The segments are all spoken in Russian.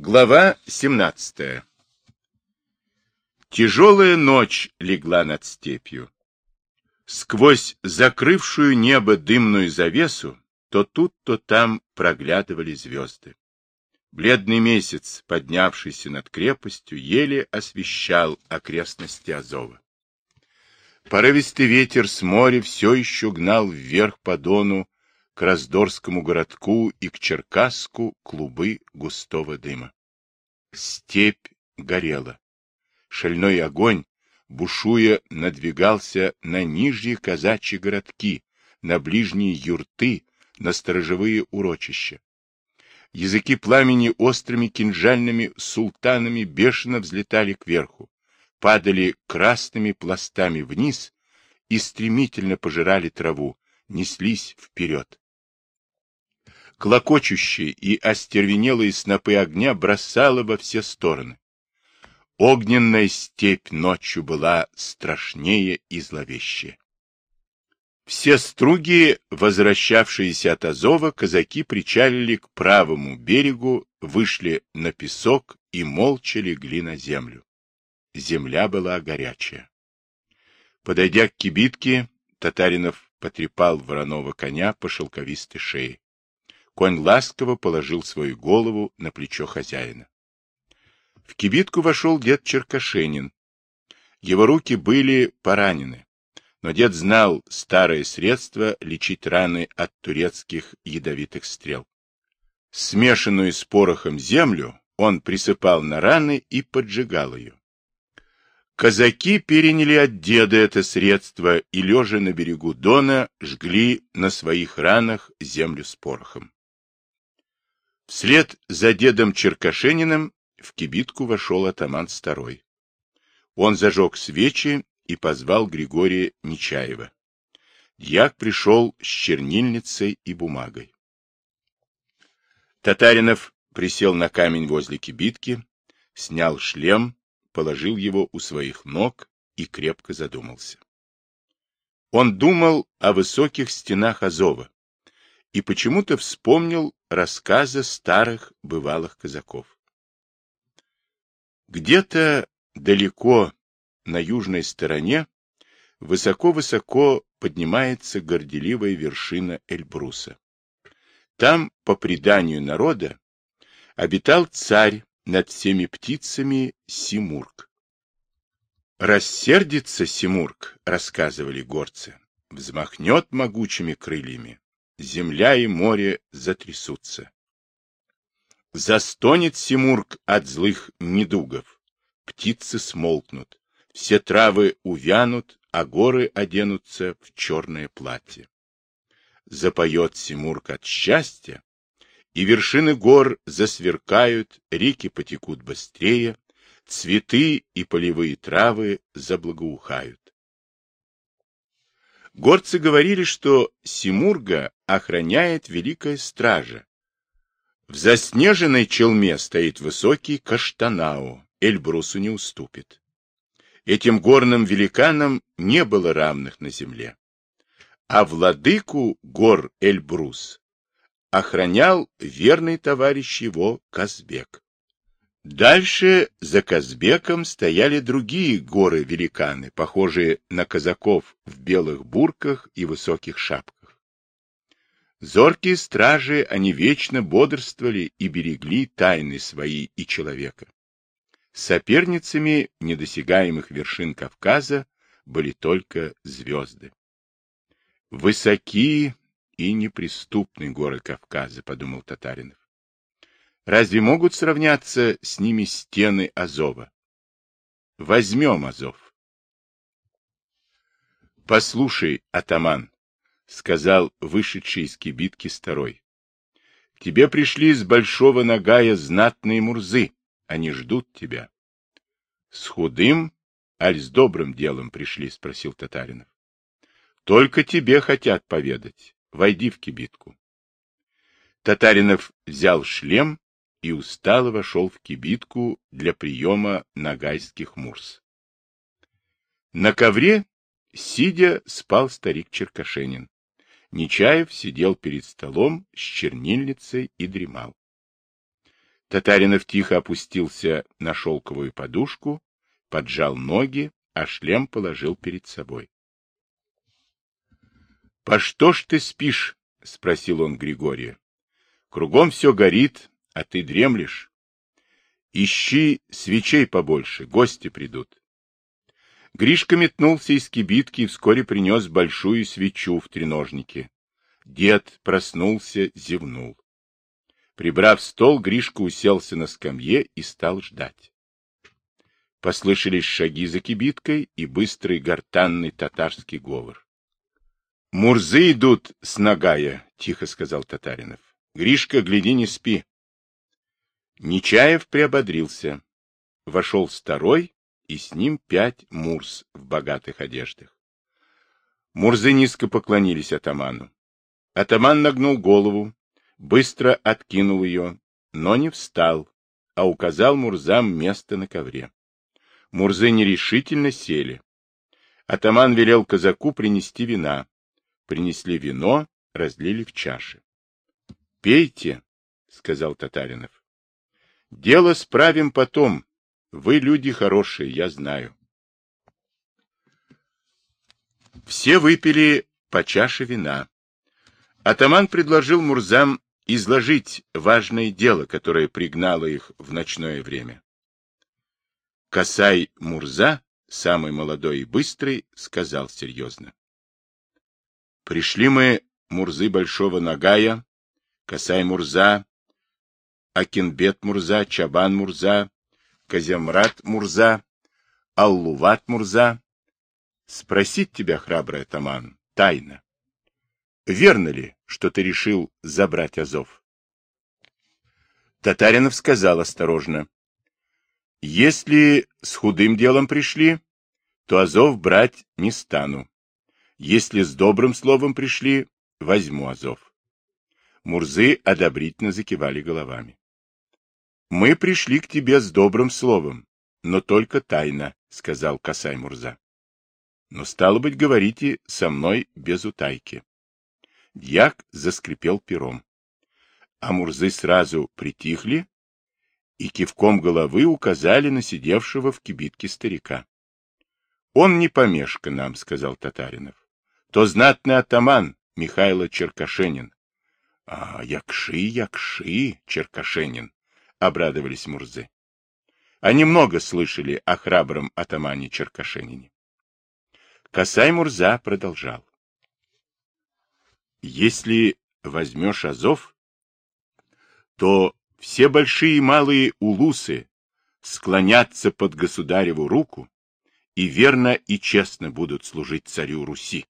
Глава 17 Тяжелая ночь легла над степью. Сквозь закрывшую небо дымную завесу то тут, то там проглядывали звезды. Бледный месяц, поднявшийся над крепостью, еле освещал окрестности Азова. Порывистый ветер с моря все еще гнал вверх по Дону к Раздорскому городку и к Черкасску клубы густого дыма. Степь горела. Шальной огонь, бушуя, надвигался на нижние казачьи городки, на ближние юрты, на сторожевые урочища. Языки пламени острыми кинжальными султанами бешено взлетали кверху, падали красными пластами вниз и стремительно пожирали траву, неслись вперед. Клокочущие и остервенелые снопы огня бросало во все стороны. Огненная степь ночью была страшнее и зловещее. Все струги, возвращавшиеся от Азова, казаки причалили к правому берегу, вышли на песок и молча легли на землю. Земля была горячая. Подойдя к кибитке, Татаринов потрепал вороного коня по шелковистой шее. Конь ласково положил свою голову на плечо хозяина. В кибитку вошел дед Черкашенин. Его руки были поранены, но дед знал старое средство лечить раны от турецких ядовитых стрел. Смешанную с порохом землю он присыпал на раны и поджигал ее. Казаки переняли от деда это средство и, лежа на берегу Дона, жгли на своих ранах землю с порохом. Вслед за дедом Черкашениным в кибитку вошел атаман Старой. Он зажег свечи и позвал Григория Нечаева. Дьяк пришел с чернильницей и бумагой. Татаринов присел на камень возле кибитки, снял шлем, положил его у своих ног и крепко задумался. Он думал о высоких стенах Азова, и почему-то вспомнил рассказы старых бывалых казаков. Где-то далеко на южной стороне высоко-высоко поднимается горделивая вершина Эльбруса. Там, по преданию народа, обитал царь над всеми птицами Симург. Рассердится Симург, рассказывали горцы, взмахнет могучими крыльями, земля и море затрясутся. Застонет Симург от злых недугов, птицы смолкнут, все травы увянут, а горы оденутся в черное платье. Запоет Симург от счастья, и вершины гор засверкают, реки потекут быстрее, цветы и полевые травы заблагоухают. Горцы говорили, что Симурга охраняет великая стража. В заснеженной челме стоит высокий Каштанау, Эльбрусу не уступит. Этим горным великанам не было равных на земле. А владыку гор Эльбрус охранял верный товарищ его Казбек. Дальше за Казбеком стояли другие горы-великаны, похожие на казаков в белых бурках и высоких шапках. Зоркие стражи, они вечно бодрствовали и берегли тайны свои и человека. Соперницами недосягаемых вершин Кавказа были только звезды. Высокие и неприступные горы Кавказа, подумал Татаринов. Разве могут сравняться с ними стены Азова? Возьмем Азов. Послушай, атаман, сказал вышедший из кибитки старой. Тебе пришли с большого нагая знатные мурзы. Они ждут тебя. С худым, аль с добрым делом пришли, спросил Татаринов. Только тебе хотят поведать. Войди в кибитку. Татаринов взял шлем и устало вошел в кибитку для приема нагайских мурс. На ковре, сидя, спал старик Черкашенин. Нечаев сидел перед столом с чернильницей и дремал. Татаринов тихо опустился на шелковую подушку, поджал ноги, а шлем положил перед собой. — По что ж ты спишь? — спросил он Григория. — Кругом все горит, а ты дремлешь. Ищи свечей побольше, гости придут. Гришка метнулся из кибитки и вскоре принес большую свечу в треножнике. Дед проснулся, зевнул. Прибрав стол, Гришка уселся на скамье и стал ждать. Послышались шаги за кибиткой и быстрый гортанный татарский говор. — Мурзы идут с Нагая, — тихо сказал Татаринов. — Гришка, гляди, не спи. Нечаев приободрился. Вошел второй, и с ним пять мурз в богатых одеждах. Мурзы низко поклонились атаману. Атаман нагнул голову, быстро откинул ее, но не встал, а указал Мурзам место на ковре. Мурзы нерешительно сели. Атаман велел казаку принести вина. Принесли вино, разлили в чаши. — Пейте, — сказал Татаринов. — Дело справим потом. Вы люди хорошие, я знаю. Все выпили по чаше вина. Атаман предложил Мурзам изложить важное дело, которое пригнало их в ночное время. Касай Мурза, самый молодой и быстрый, сказал серьезно. Пришли мы, Мурзы Большого Нагая, Касай Мурза, Акинбет Мурза, Чабан Мурза, Каземрат Мурза, Аллуват Мурза, спросить тебя, храбрый атаман, тайно. Верно ли, что ты решил забрать Азов? Татаринов сказал осторожно. Если с худым делом пришли, то Азов брать не стану. Если с добрым словом пришли, возьму Азов. Мурзы одобрительно закивали головами. Мы пришли к тебе с добрым словом, но только тайно, сказал Касай Мурза. Но стало быть, говорите со мной без утайки. Дьяк заскрипел пером. А Мурзы сразу притихли и кивком головы указали на сидевшего в кибитке старика. — Он не помешка нам, — сказал Татаринов. — То знатный атаман Михайло Черкашенин. — А, якши, якши, Черкашенин, — обрадовались Мурзы. Они много слышали о храбром атамане Черкашенине. Касай Мурза продолжал. Если возьмешь Азов, то все большие и малые улусы склонятся под государеву руку и верно и честно будут служить царю Руси.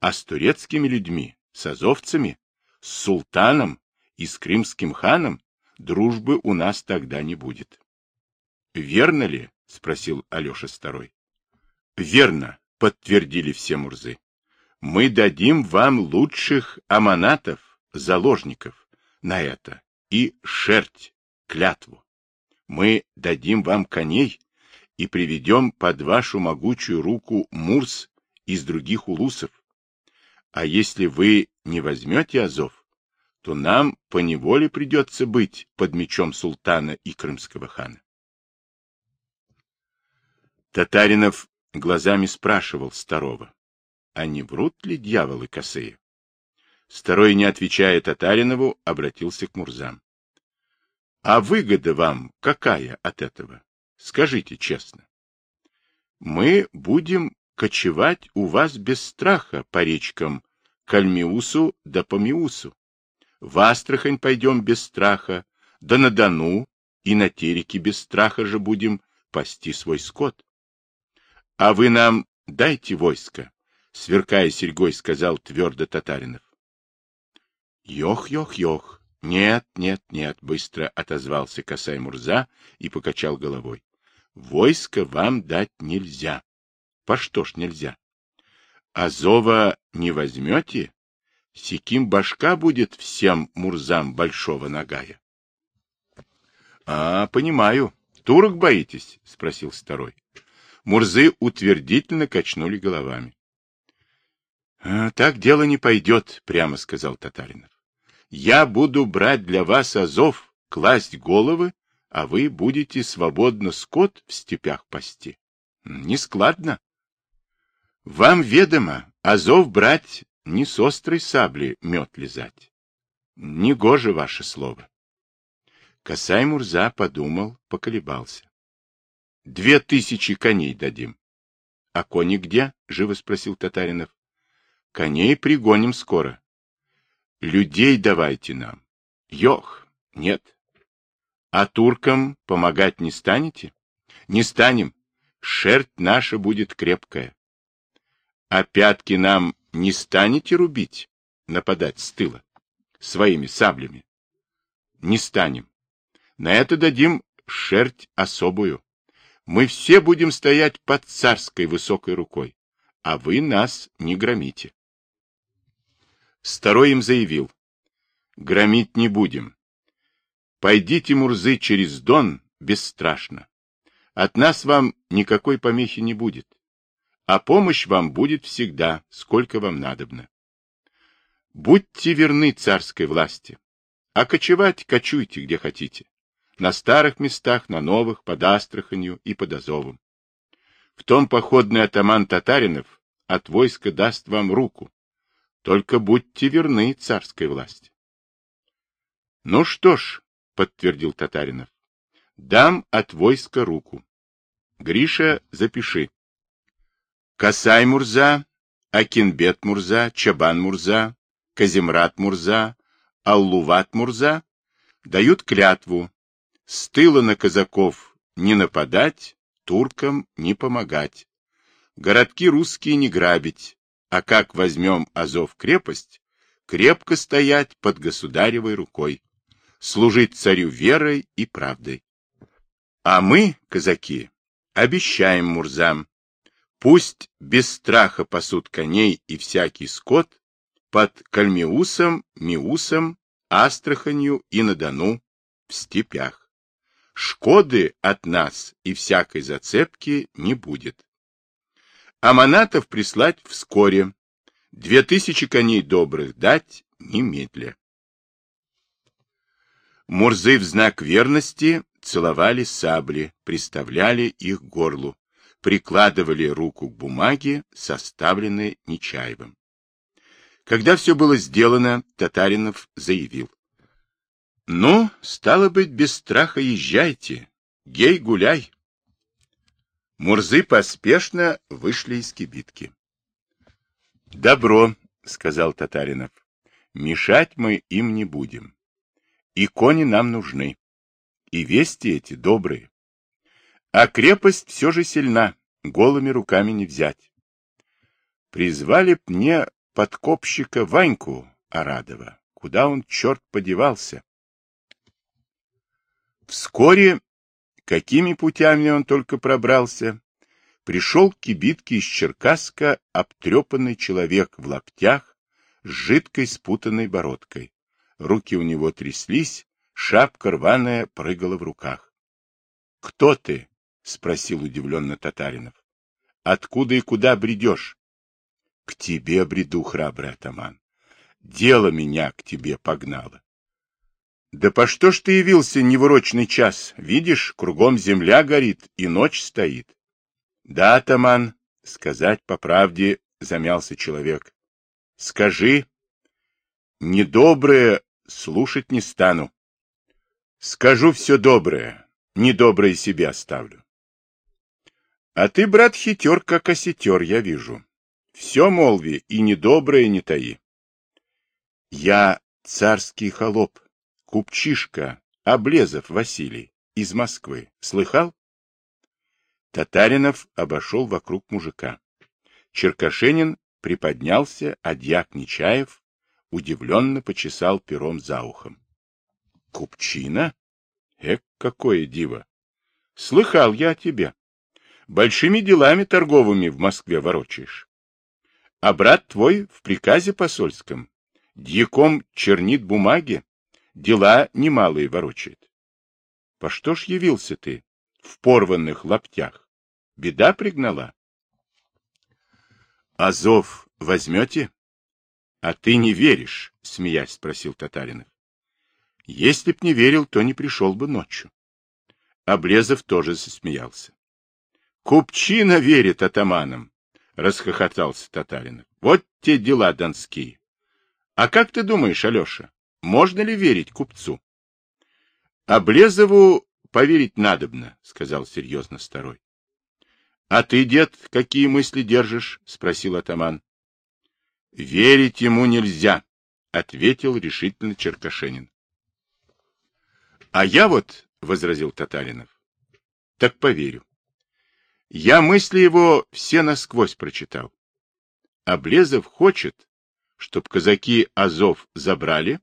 А с турецкими людьми, с азовцами, с султаном и с крымским ханом дружбы у нас тогда не будет. — Верно ли? — спросил Алеша Старой. — Верно, — подтвердили все мурзы мы дадим вам лучших аманатов, заложников на это и шерть, клятву. Мы дадим вам коней и приведем под вашу могучую руку Мурс из других улусов. А если вы не возьмете Азов, то нам поневоле придется быть под мечом султана и крымского хана. Татаринов глазами спрашивал старого а не врут ли дьяволы косые? Второй, не отвечая Татаринову, обратился к Мурзам. — А выгода вам какая от этого? Скажите честно. — Мы будем кочевать у вас без страха по речкам Кальмиусу да Помиусу. В Астрахань пойдем без страха, да на Дону и на Тереке без страха же будем пасти свой скот. А вы нам дайте войско, сверкая серьгой, сказал твердо Татаринов. Йох, йох, йох. Нет, нет, нет, быстро отозвался Касай Мурза и покачал головой. Войско вам дать нельзя. По что ж нельзя? Азова не возьмете? Секим башка будет всем Мурзам большого нагая. — А, понимаю. Турок боитесь? — спросил второй. Мурзы утвердительно качнули головами. А, — Так дело не пойдет, — прямо сказал Татаринов. — Я буду брать для вас Азов, класть головы, а вы будете свободно скот в степях пасти. Нескладно. Вам ведомо, Азов брать не с острой сабли мед лизать. Негоже ваше слово. Касай Мурза подумал, поколебался. Две тысячи коней дадим. — А кони где? — живо спросил Татаринов. — Коней пригоним скоро. — Людей давайте нам. Йох, нет. А туркам помогать не станете? Не станем. Шерсть наша будет крепкая. А пятки нам не станете рубить, нападать с тыла, своими саблями? Не станем. На это дадим шерсть особую. Мы все будем стоять под царской высокой рукой, а вы нас не громите. Старой им заявил, громить не будем. Пойдите, Мурзы, через Дон бесстрашно. От нас вам никакой помехи не будет, а помощь вам будет всегда, сколько вам надобно. Будьте верны царской власти, а кочевать кочуйте где хотите на старых местах, на новых, под Астраханью и под Азовом. В том походный атаман татаринов от войска даст вам руку. Только будьте верны царской власти. — Ну что ж, — подтвердил Татаринов, — дам от войска руку. Гриша, запиши. Касай Мурза, Акинбет Мурза, Чабан Мурза, Казимрат Мурза, Аллуват Мурза дают клятву с тыла на казаков не нападать, туркам не помогать. Городки русские не грабить, а как возьмем Азов-крепость, крепко стоять под государевой рукой, служить царю верой и правдой. А мы, казаки, обещаем мурзам, пусть без страха пасут коней и всякий скот под Кальмиусом, Миусом, Астраханью и на Дону в степях. Шкоды от нас и всякой зацепки не будет. Аманатов прислать вскоре. Две тысячи коней добрых дать немедля. Мурзы в знак верности целовали сабли, приставляли их горлу, прикладывали руку к бумаге, составленной Нечаевым. Когда все было сделано, Татаринов заявил. Ну, стало быть, без страха езжайте. Гей, гуляй. Мурзы поспешно вышли из кибитки. Добро, сказал Татаринов. Мешать мы им не будем. И кони нам нужны. И вести эти добрые. А крепость все же сильна, голыми руками не взять. Призвали б мне подкопщика Ваньку Арадова. Куда он, черт, подевался? Вскоре, какими путями он только пробрался, пришел к кибитке из Черкасска обтрепанный человек в лаптях с жидкой спутанной бородкой. Руки у него тряслись, шапка рваная прыгала в руках. — Кто ты? — спросил удивленно Татаринов. — Откуда и куда бредешь? — К тебе бреду, храбрый атаман. Дело меня к тебе погнало. Да по что ж ты явился не в урочный час? Видишь, кругом земля горит и ночь стоит. Да, атаман, сказать по правде, замялся человек. Скажи, недоброе слушать не стану. Скажу все доброе, недоброе себе оставлю. А ты, брат, хитер, как осетер, я вижу. Все молви, и недоброе не таи. Я царский холоп, Купчишка, Облезов Василий, из Москвы. Слыхал? Татаринов обошел вокруг мужика. Черкашенин приподнялся, а дьяк Нечаев удивленно почесал пером за ухом. — Купчина? Эк, какое диво! Слыхал я о тебе. Большими делами торговыми в Москве ворочаешь. А брат твой в приказе посольском дьяком чернит бумаги, дела немалые ворочает. По что ж явился ты в порванных лаптях? Беда пригнала. Азов возьмете? А ты не веришь, смеясь спросил Татаринов. Если б не верил, то не пришел бы ночью. Облезов тоже засмеялся. Купчина верит атаманам, расхохотался Татаринов. Вот те дела донские. А как ты думаешь, Алеша, можно ли верить купцу? Облезову поверить надобно, сказал серьезно старой. А ты, дед, какие мысли держишь? спросил атаман. Верить ему нельзя, ответил решительно Черкашенин. А я вот, возразил Татаринов, так поверю. Я мысли его все насквозь прочитал. Облезов хочет, чтоб казаки Азов забрали,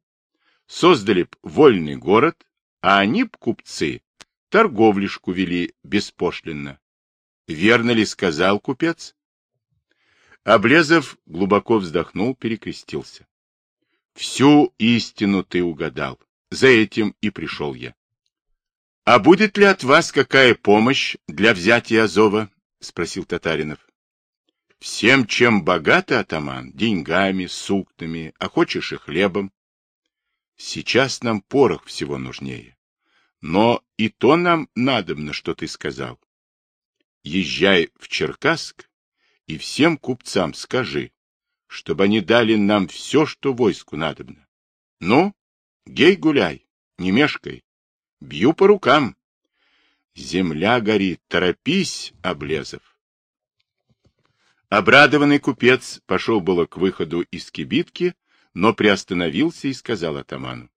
создали б вольный город, а они б, купцы, торговлишку вели беспошлинно. Верно ли сказал купец? Облезов глубоко вздохнул, перекрестился. Всю истину ты угадал. За этим и пришел я. — А будет ли от вас какая помощь для взятия Азова? — спросил Татаринов. — Всем, чем богатый атаман, деньгами, суктами, а хочешь и хлебом. Сейчас нам порох всего нужнее. Но и то нам надобно, что ты сказал. Езжай в Черкасск и всем купцам скажи, чтобы они дали нам все, что войску надобно. Ну, гей гуляй, не мешкай. Бью по рукам. Земля горит, торопись, Облезов. Обрадованный купец пошел было к выходу из кибитки, но приостановился и сказал атаману.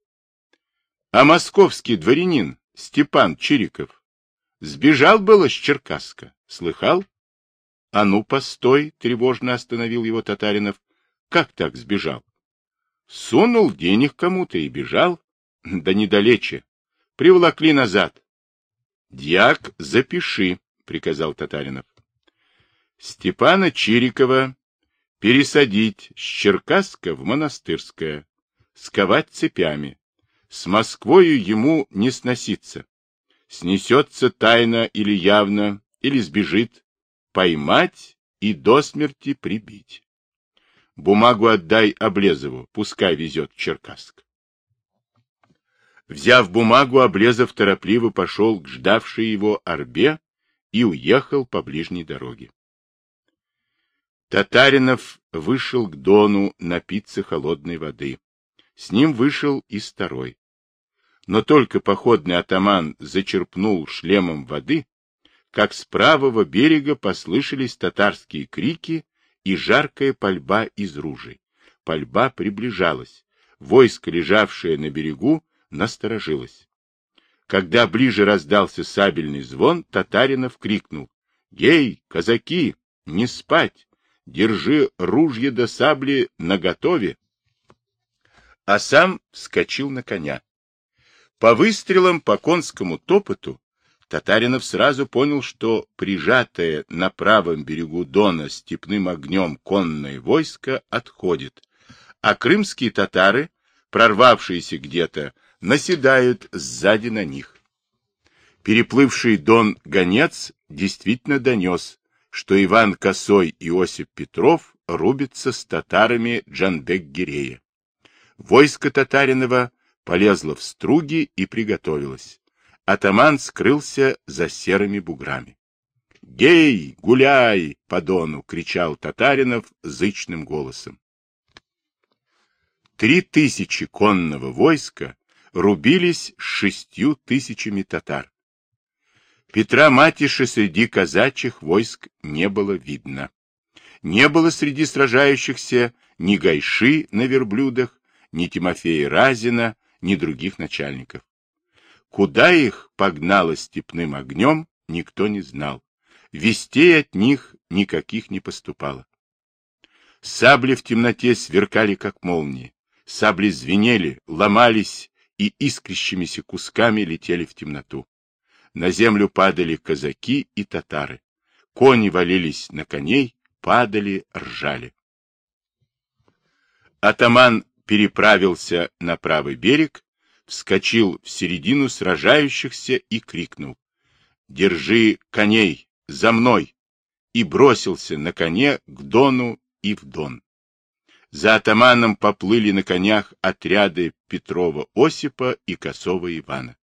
— А московский дворянин Степан Чириков сбежал было с Черкасска, слыхал? — А ну, постой, — тревожно остановил его Татаринов. — Как так сбежал? — Сунул денег кому-то и бежал. Да недалече. Приволокли назад. — Дьяк, запиши, — приказал Татаринов. Степана Чирикова пересадить с Черкасска в Монастырское, сковать цепями. С Москвою ему не сноситься. Снесется тайно или явно, или сбежит, поймать и до смерти прибить. Бумагу отдай Облезову, пускай везет в Черкасск. Взяв бумагу, Облезов торопливо пошел к ждавшей его Орбе и уехал по ближней дороге. Татаринов вышел к Дону напиться холодной воды. С ним вышел и старой. Но только походный атаман зачерпнул шлемом воды, как с правого берега послышались татарские крики и жаркая пальба из ружей. Пальба приближалась. Войско, лежавшее на берегу, насторожилась. Когда ближе раздался сабельный звон, Татаринов крикнул. — Гей, казаки, не спать! Держи ружье до сабли наготове! А сам вскочил на коня. По выстрелам по конскому топоту Татаринов сразу понял, что прижатое на правом берегу Дона степным огнем конное войско отходит, а крымские татары, прорвавшиеся где-то наседают сзади на них. Переплывший Дон гонец действительно донес, что Иван Косой и Осип Петров рубятся с татарами Джанбек-Гирея. Войско Татаринова полезло в струги и приготовилось. Атаман скрылся за серыми буграми. «Гей, гуляй!» — по Дону кричал Татаринов зычным голосом. Три тысячи конного войска рубились с шестью тысячами татар. Петра Матиша среди казачьих войск не было видно. Не было среди сражающихся ни Гайши на верблюдах, ни Тимофея Разина, ни других начальников. Куда их погнало степным огнем, никто не знал. Вестей от них никаких не поступало. Сабли в темноте сверкали, как молнии. Сабли звенели, ломались и искрящимися кусками летели в темноту. На землю падали казаки и татары. Кони валились на коней, падали, ржали. Атаман переправился на правый берег, вскочил в середину сражающихся и крикнул «Держи коней! За мной!» и бросился на коне к Дону и в Дон. За атаманом поплыли на конях отряды Петрова Осипа и Косова Ивана.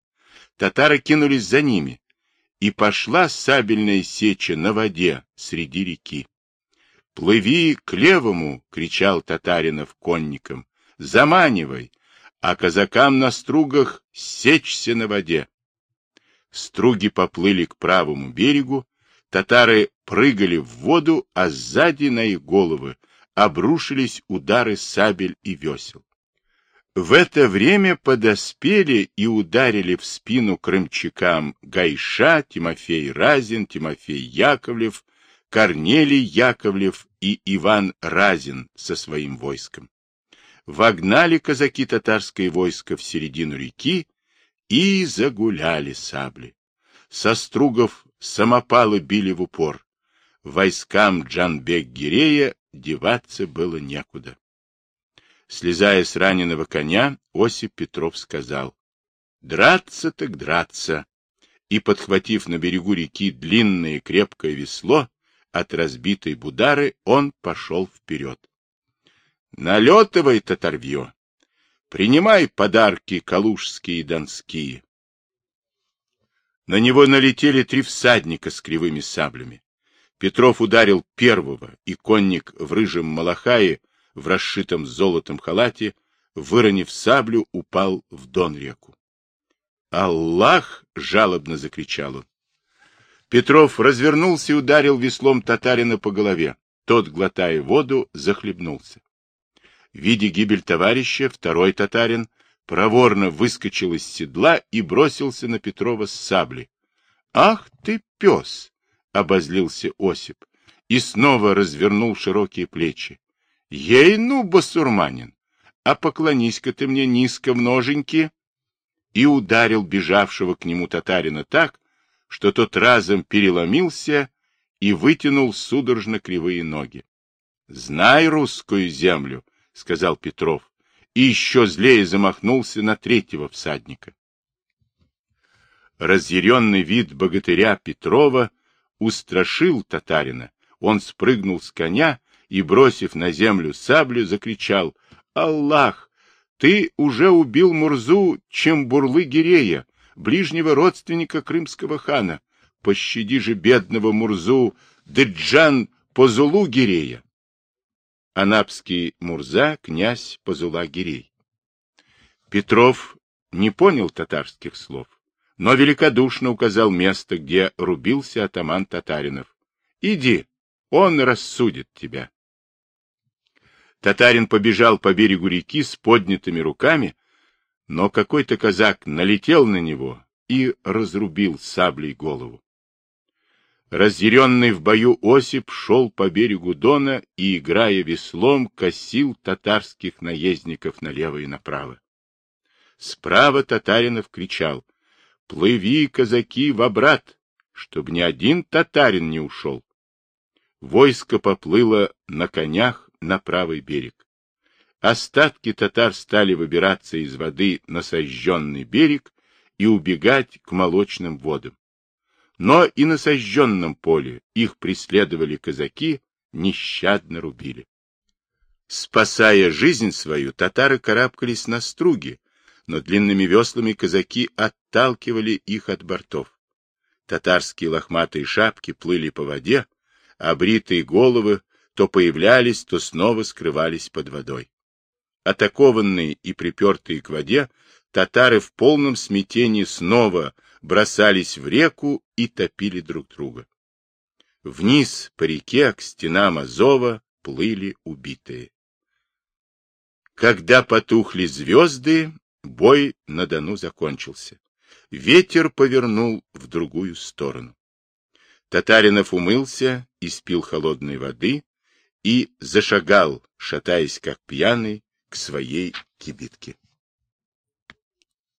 Татары кинулись за ними, и пошла сабельная сеча на воде среди реки. «Плыви к левому!» — кричал Татаринов конникам. «Заманивай, а казакам на стругах сечься на воде!» Струги поплыли к правому берегу, татары прыгали в воду, а сзади на их головы обрушились удары сабель и весел. В это время подоспели и ударили в спину крымчакам Гайша, Тимофей Разин, Тимофей Яковлев, Корнелий Яковлев и Иван Разин со своим войском. Вогнали казаки татарское войско в середину реки и загуляли сабли. Со стругов самопалы били в упор. Войскам Джанбек-Гирея деваться было некуда. Слезая с раненого коня, Осип Петров сказал, «Драться так драться!» И, подхватив на берегу реки длинное крепкое весло от разбитой будары, он пошел вперед. «Налетывай, татарвье! Принимай подарки калужские и донские!» На него налетели три всадника с кривыми саблями. Петров ударил первого, и конник в рыжем малахае в расшитом золотом халате, выронив саблю, упал в Дон-реку. «Аллах!» — жалобно закричал он. Петров развернулся и ударил веслом татарина по голове. Тот, глотая воду, захлебнулся. Видя гибель товарища, второй татарин проворно выскочил из седла и бросился на Петрова с саблей. «Ах ты, пес!» — обозлился Осип и снова развернул широкие плечи. Ей, ну, басурманин, а поклонись-ка ты мне низко в ноженьки. И ударил бежавшего к нему татарина так, что тот разом переломился и вытянул судорожно кривые ноги. — Знай русскую землю, — сказал Петров, и еще злее замахнулся на третьего всадника. Разъяренный вид богатыря Петрова устрашил татарина. Он спрыгнул с коня и, бросив на землю саблю, закричал «Аллах! Ты уже убил Мурзу Чембурлы-Гирея, ближнего родственника крымского хана. Пощади же бедного Мурзу Деджан Позулу-Гирея!» Анапский Мурза, князь Позула-Гирей. Петров не понял татарских слов, но великодушно указал место, где рубился атаман татаринов. «Иди, он рассудит тебя». Татарин побежал по берегу реки с поднятыми руками, но какой-то казак налетел на него и разрубил саблей голову. Разъяренный в бою Осип шел по берегу Дона и, играя веслом, косил татарских наездников налево и направо. Справа Татаринов кричал «Плыви, казаки, в обрат, чтобы ни один татарин не ушел!» Войско поплыло на конях на правый берег. Остатки татар стали выбираться из воды на сожженный берег и убегать к молочным водам. Но и на сожженном поле их преследовали казаки, нещадно рубили. Спасая жизнь свою, татары карабкались на струги, но длинными веслами казаки отталкивали их от бортов. Татарские лохматые шапки плыли по воде, а бритые головы то появлялись, то снова скрывались под водой. Атакованные и припертые к воде, татары в полном смятении снова бросались в реку и топили друг друга. Вниз по реке к стенам Азова плыли убитые. Когда потухли звезды, бой на Дону закончился. Ветер повернул в другую сторону. Татаринов умылся и спил холодной воды, и зашагал, шатаясь как пьяный, к своей кибитке.